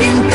in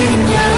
Yeah.